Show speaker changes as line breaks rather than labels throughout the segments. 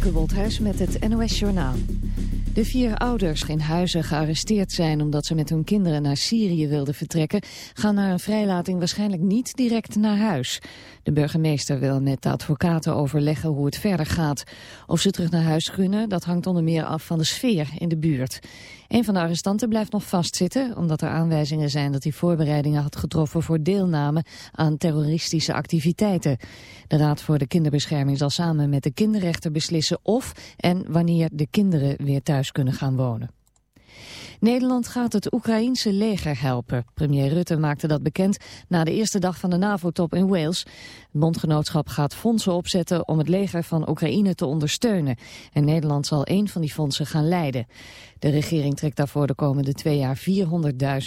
Femke met het NOS Journaal. De vier ouders in Huizen gearresteerd zijn omdat ze met hun kinderen naar Syrië wilden vertrekken, gaan na een vrijlating waarschijnlijk niet direct naar huis. De burgemeester wil met de advocaten overleggen hoe het verder gaat. Of ze terug naar huis kunnen, dat hangt onder meer af van de sfeer in de buurt. Een van de arrestanten blijft nog vastzitten, omdat er aanwijzingen zijn dat hij voorbereidingen had getroffen voor deelname aan terroristische activiteiten. De Raad voor de Kinderbescherming zal samen met de kinderrechter beslissen of en wanneer de kinderen weer thuis kunnen gaan wonen. Nederland gaat het Oekraïense leger helpen. Premier Rutte maakte dat bekend na de eerste dag van de NAVO-top in Wales. Het bondgenootschap gaat fondsen opzetten om het leger van Oekraïne te ondersteunen. En Nederland zal één van die fondsen gaan leiden. De regering trekt daarvoor de komende twee jaar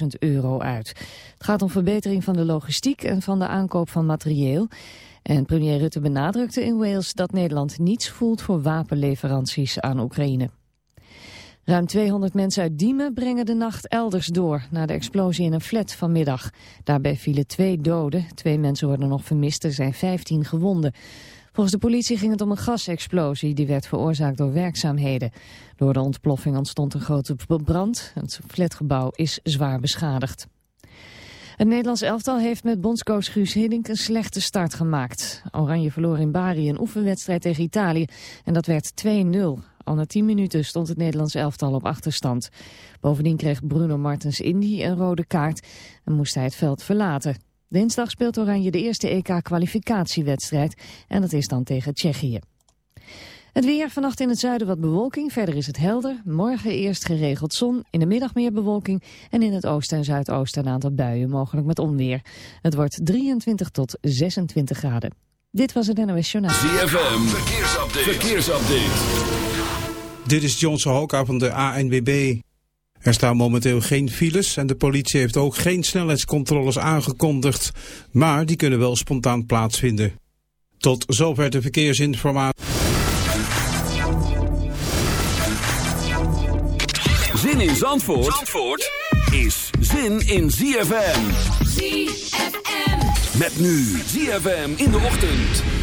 400.000 euro uit. Het gaat om verbetering van de logistiek en van de aankoop van materieel. En premier Rutte benadrukte in Wales dat Nederland niets voelt voor wapenleveranties aan Oekraïne. Ruim 200 mensen uit Diemen brengen de nacht elders door... na de explosie in een flat vanmiddag. Daarbij vielen twee doden. Twee mensen worden nog vermist. Er zijn 15 gewonden. Volgens de politie ging het om een gasexplosie... die werd veroorzaakt door werkzaamheden. Door de ontploffing ontstond een grote brand. Het flatgebouw is zwaar beschadigd. Het Nederlands elftal heeft met bondscoach Guus Hiddink een slechte start gemaakt. Oranje verloor in Bari een oefenwedstrijd tegen Italië en dat werd 2-0. Al na 10 minuten stond het Nederlands elftal op achterstand. Bovendien kreeg Bruno Martens Indy een rode kaart en moest hij het veld verlaten. Dinsdag speelt Oranje de eerste EK-kwalificatiewedstrijd en dat is dan tegen Tsjechië. Het weer, vannacht in het zuiden wat bewolking, verder is het helder. Morgen eerst geregeld zon, in de middag meer bewolking... en in het oosten en zuidoosten een aantal buien, mogelijk met onweer. Het wordt 23 tot 26 graden. Dit was het NOS Journaal.
Verkeersupdate. verkeersupdate.
Dit is Johnson Hoka van de ANWB. Er staan momenteel geen files en de politie heeft ook geen snelheidscontroles aangekondigd. Maar die kunnen wel spontaan plaatsvinden. Tot zover de verkeersinformatie.
Zin in Zandvoort, Zandvoort is zin in ZFM.
ZFM.
Met nu ZFM in de ochtend.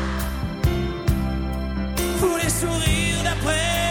sourires d'après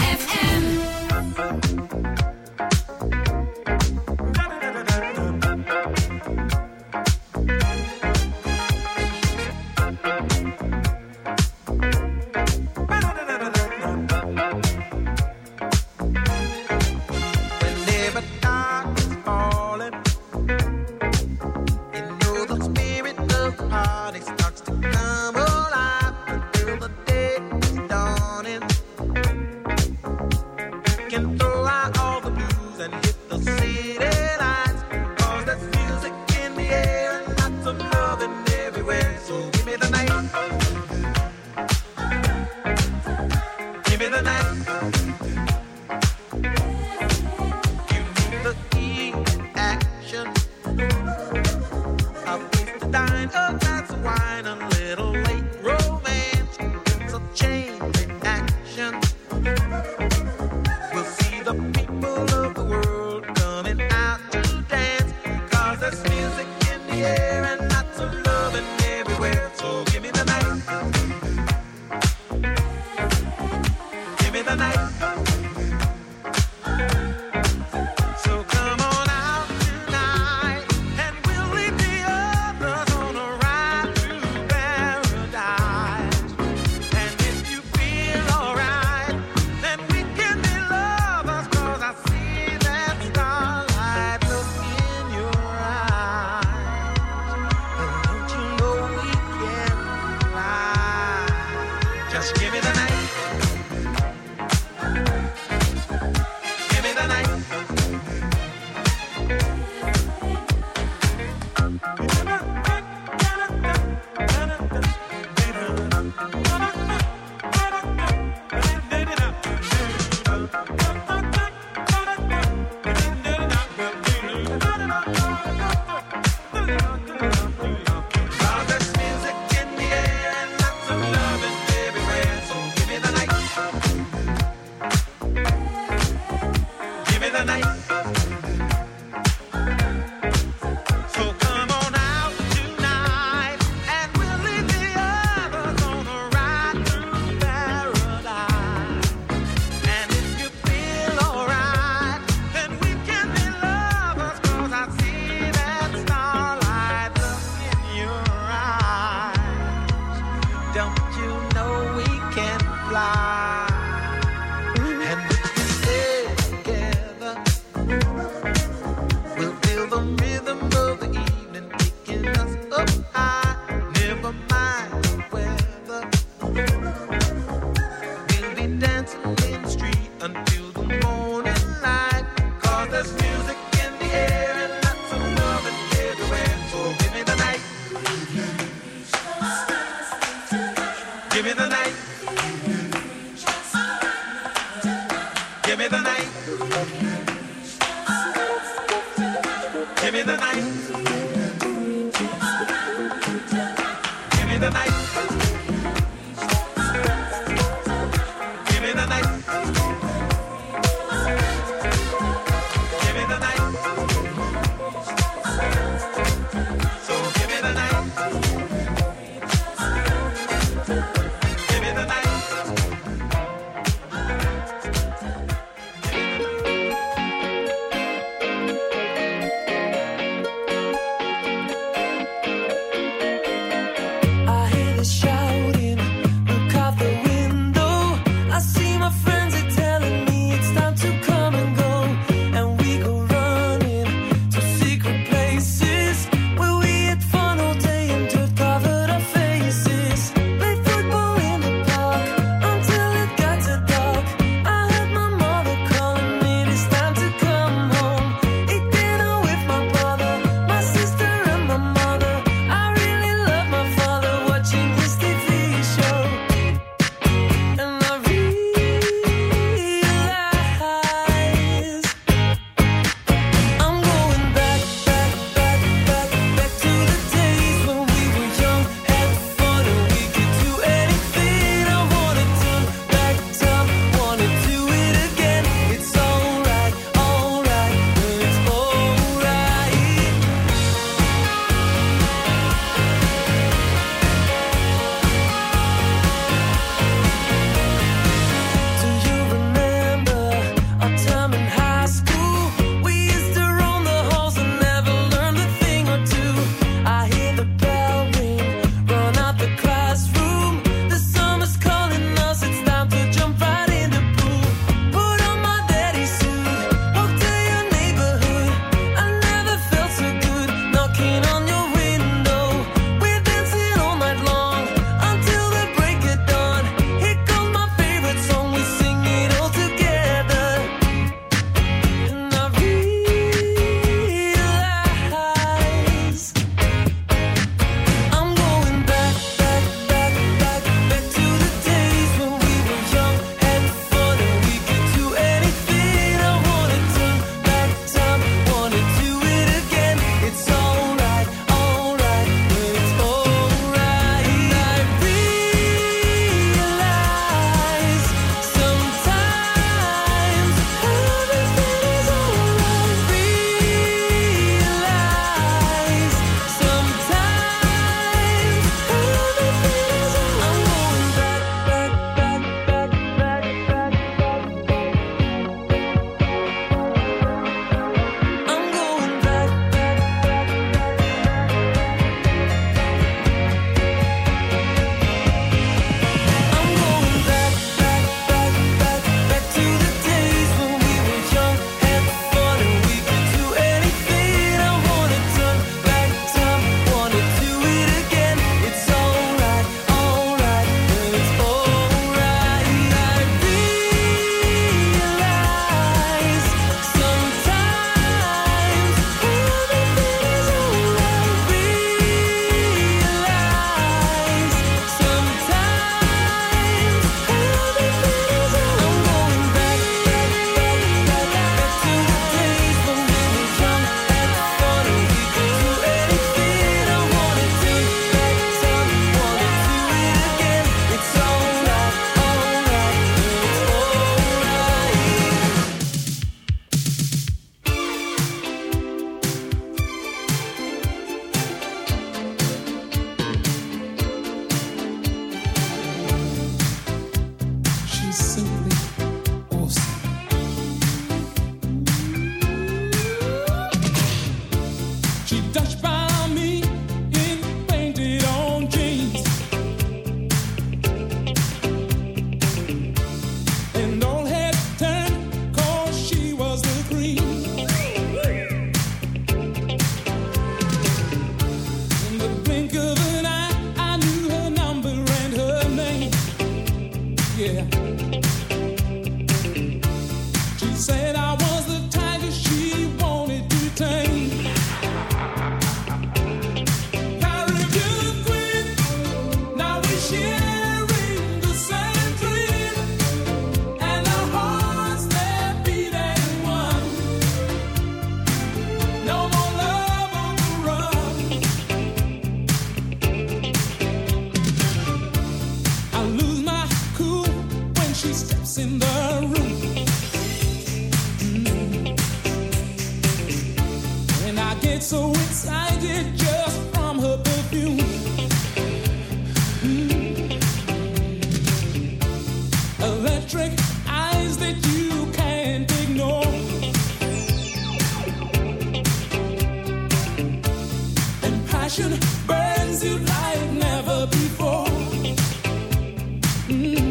Give me the night.
Mm-hmm.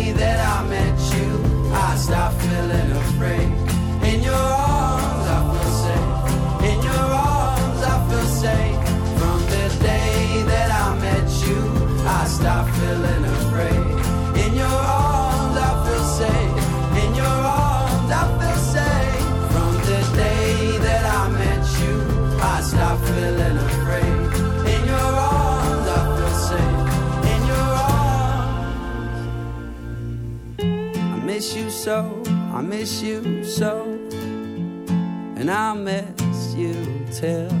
miss you so. And I'll miss you till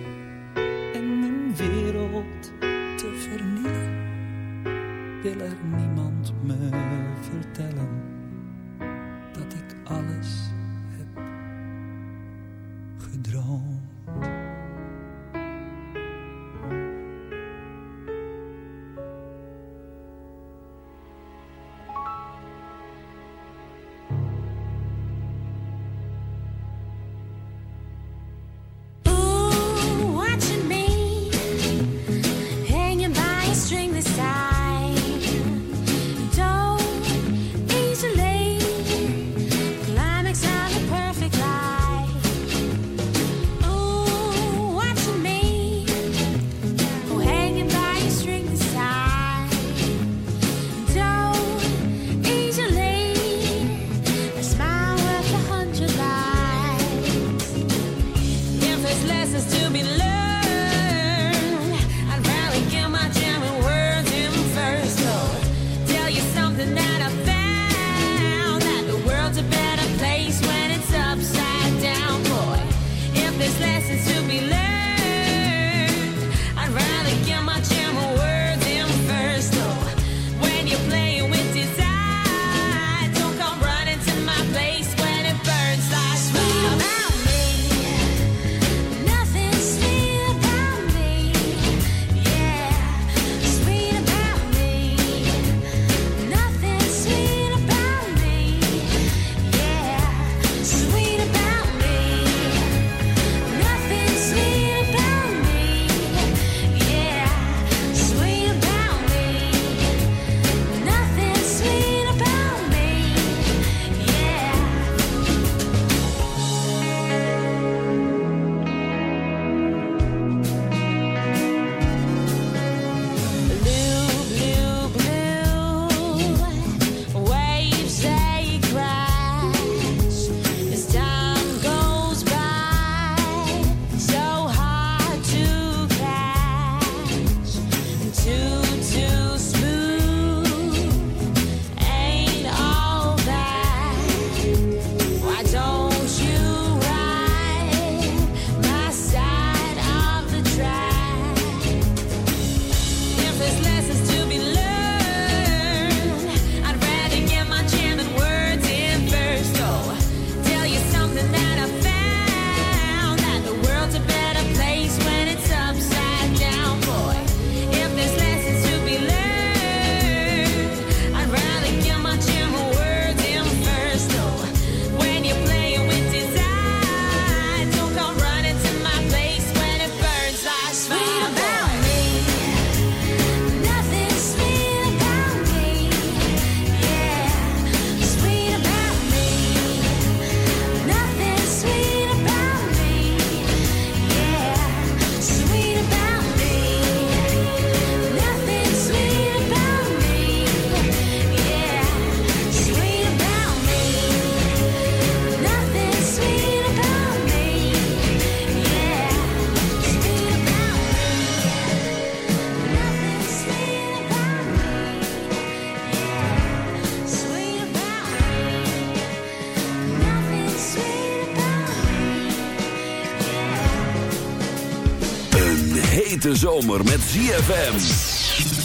hete zomer met ZFM.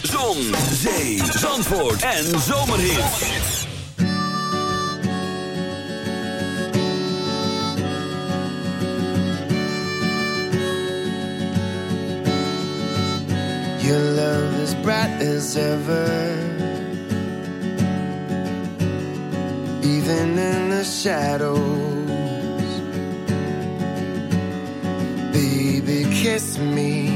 Zon, zee, zandvoort en zomerhit.
Your love is bright as ever. Even in the shadows. Kiss me.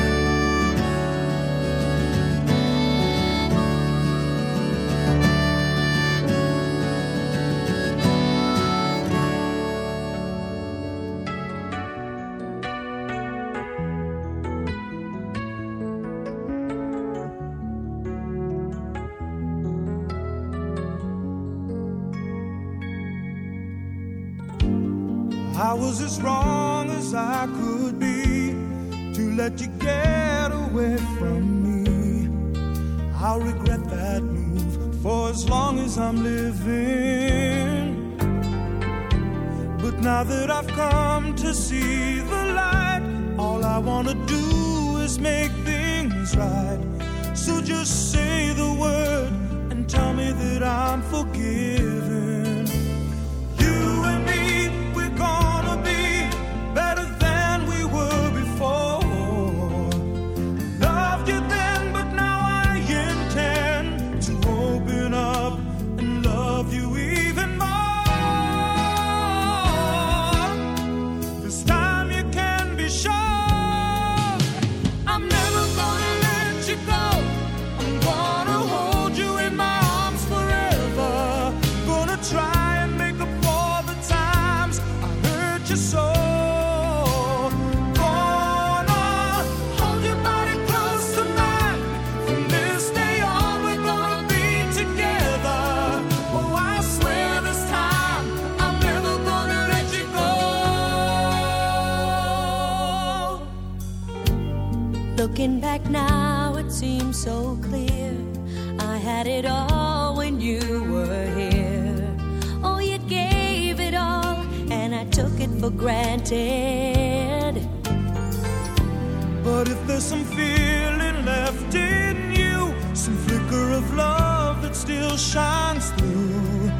granted.
But if there's some feeling left in you, some flicker of love that still shines through,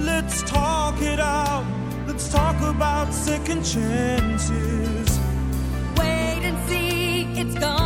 let's talk it out. Let's talk about second chances.
Wait and see, it's
gone.